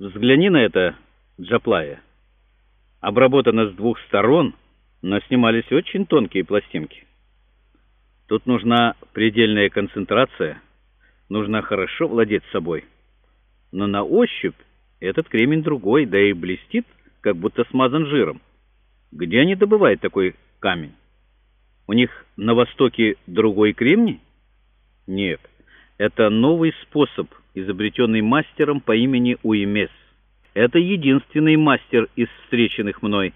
Взгляни на это, Джаплая. Обработано с двух сторон, но снимались очень тонкие пластинки. Тут нужна предельная концентрация, нужно хорошо владеть собой. Но на ощупь этот кремень другой, да и блестит, как будто смазан жиром. Где они добывают такой камень? У них на востоке другой кремний? Нет, это новый способ, изобретенный мастером по имени Уимес. Это единственный мастер из встреченных мной,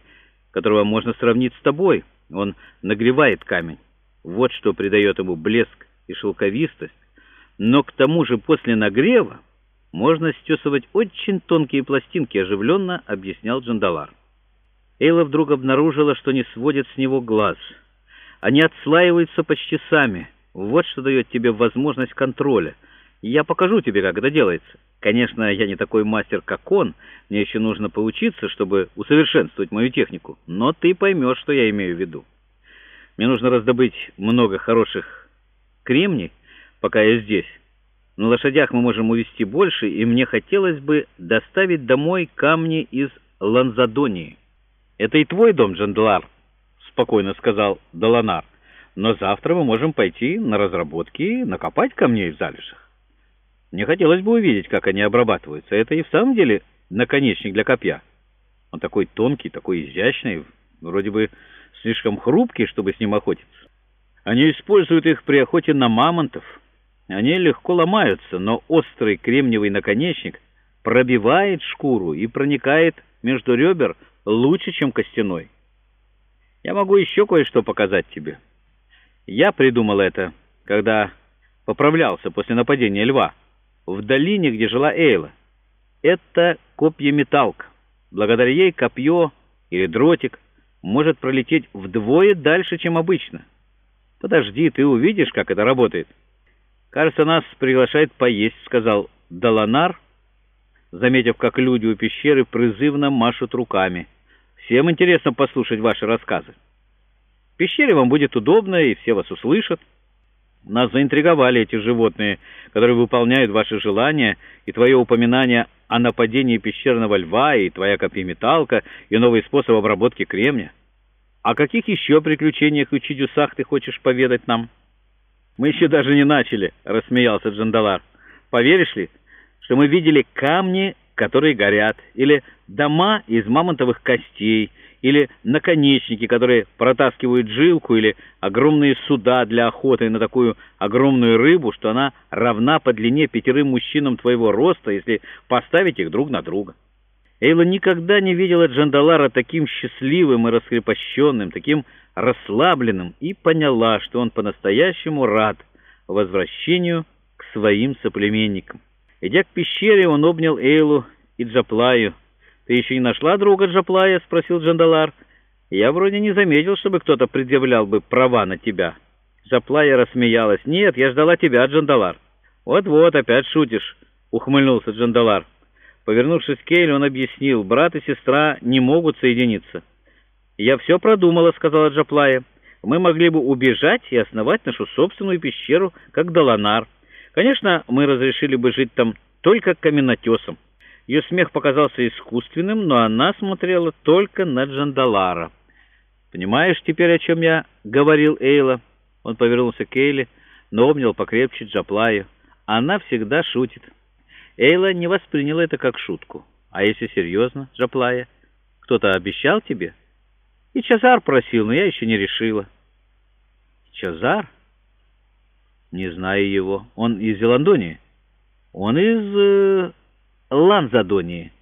которого можно сравнить с тобой. Он нагревает камень. Вот что придает ему блеск и шелковистость. Но к тому же после нагрева можно стесывать очень тонкие пластинки, оживленно объяснял Джандалар. Эйла вдруг обнаружила, что не сводит с него глаз — они отслаиваются почти сами. Вот что дает тебе возможность контроля. Я покажу тебе, как это делается. Конечно, я не такой мастер, как он. Мне еще нужно поучиться, чтобы усовершенствовать мою технику. Но ты поймешь, что я имею в виду. Мне нужно раздобыть много хороших кремний, пока я здесь. На лошадях мы можем увезти больше, и мне хотелось бы доставить домой камни из Ланзадонии. Это и твой дом, Джандлар? спокойно сказал Доланар. «Но завтра мы можем пойти на разработки и накопать камней в залежах. Мне хотелось бы увидеть, как они обрабатываются. Это и в самом деле наконечник для копья. Он такой тонкий, такой изящный, вроде бы слишком хрупкий, чтобы с ним охотиться. Они используют их при охоте на мамонтов. Они легко ломаются, но острый кремниевый наконечник пробивает шкуру и проникает между ребер лучше, чем костяной. Я могу еще кое-что показать тебе. Я придумал это, когда поправлялся после нападения льва, в долине, где жила Эйла. Это копья-металка. Благодаря ей копье или дротик может пролететь вдвое дальше, чем обычно. Подожди, ты увидишь, как это работает. Кажется, нас приглашает поесть, сказал Даланар, заметив, как люди у пещеры призывно машут руками. Всем интересно послушать ваши рассказы. В пещере вам будет удобно, и все вас услышат. Нас заинтриговали эти животные, которые выполняют ваши желания, и твое упоминание о нападении пещерного льва, и твоя копьеметалка, и новый способ обработки кремня. О каких еще приключениях и чудесах ты хочешь поведать нам? Мы еще даже не начали, — рассмеялся Джандалар. Поверишь ли, что мы видели камни которые горят, или дома из мамонтовых костей, или наконечники, которые протаскивают жилку, или огромные суда для охоты на такую огромную рыбу, что она равна по длине пятерым мужчинам твоего роста, если поставить их друг на друга. Эйла никогда не видела Джандалара таким счастливым и раскрепощенным, таким расслабленным, и поняла, что он по-настоящему рад возвращению к своим соплеменникам. Идя к пещере, он обнял Эйлу и Джаплаю. «Ты еще не нашла друга Джаплая?» — спросил Джандалар. «Я вроде не заметил, чтобы кто-то предъявлял бы права на тебя». Джаплая рассмеялась. «Нет, я ждала тебя, Джандалар». «Вот-вот, опять шутишь», — ухмыльнулся Джандалар. Повернувшись к Эйле, он объяснил, брат и сестра не могут соединиться. «Я все продумала», — сказала Джаплая. «Мы могли бы убежать и основать нашу собственную пещеру, как Даланар». Конечно, мы разрешили бы жить там только каменотесом. Ее смех показался искусственным, но она смотрела только на Джандалара. «Понимаешь теперь, о чем я говорил, Эйла?» Он повернулся к Эйле, но обнял покрепче Джаплаю. Она всегда шутит. Эйла не восприняла это как шутку. «А если серьезно, Джаплая? Кто-то обещал тебе?» «И Чазар просил, но я еще не решила». «Чазар?» «Не знаю его. Он из Зеландонии?» «Он из Ланзадонии.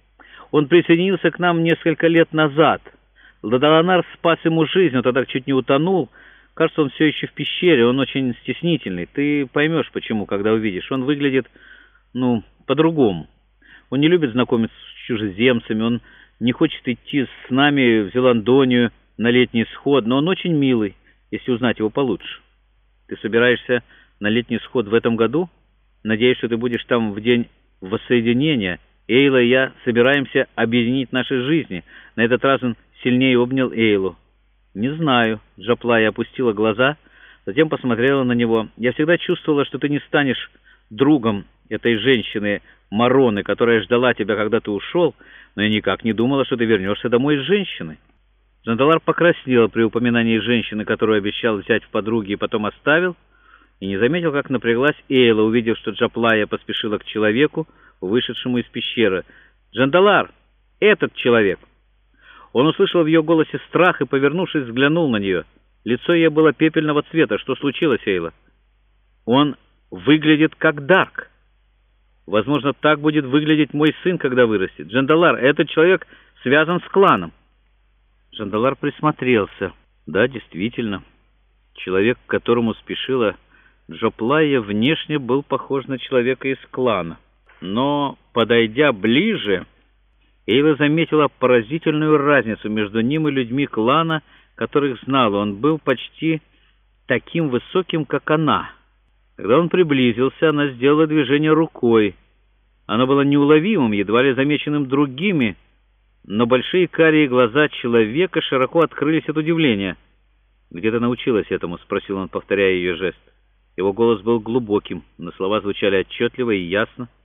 Он присоединился к нам несколько лет назад. Ладаланар спас ему жизнь, он тогда чуть не утонул. Кажется, он все еще в пещере, он очень стеснительный. Ты поймешь, почему, когда увидишь. Он выглядит, ну, по-другому. Он не любит знакомиться с чужеземцами, он не хочет идти с нами в Зеландонию на летний сход, но он очень милый, если узнать его получше. Ты собираешься на летний сход в этом году. Надеюсь, что ты будешь там в день воссоединения. Эйла и я собираемся объединить наши жизни. На этот раз он сильнее обнял Эйлу. «Не знаю», — Джаплая опустила глаза, затем посмотрела на него. «Я всегда чувствовала, что ты не станешь другом этой женщины, Мароны, которая ждала тебя, когда ты ушел, но я никак не думала, что ты вернешься домой с женщиной». Жандалар покраснел при упоминании женщины, которую обещал взять в подруги и потом оставил, и не заметил, как напряглась Эйла, увидев, что Джаплая поспешила к человеку, вышедшему из пещеры. «Джандалар! Этот человек!» Он услышал в ее голосе страх и, повернувшись, взглянул на нее. Лицо ее было пепельного цвета. «Что случилось, Эйла?» «Он выглядит как Дарк. Возможно, так будет выглядеть мой сын, когда вырастет. Джандалар, этот человек связан с кланом». Жандалар присмотрелся. Да, действительно, человек, к которому спешила Джоплая, внешне был похож на человека из клана. Но, подойдя ближе, Эйла заметила поразительную разницу между ним и людьми клана, которых знала. Он был почти таким высоким, как она. Когда он приблизился, она сделала движение рукой. Оно было неуловимым, едва ли замеченным другими, но большие карие глаза человека широко открылись от удивления. «Где ты научилась этому?» — спросил он, повторяя ее жест. Его голос был глубоким, но слова звучали отчетливо и ясно —